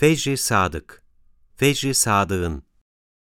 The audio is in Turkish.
Fecri Sadık. Fecri Sadık'ın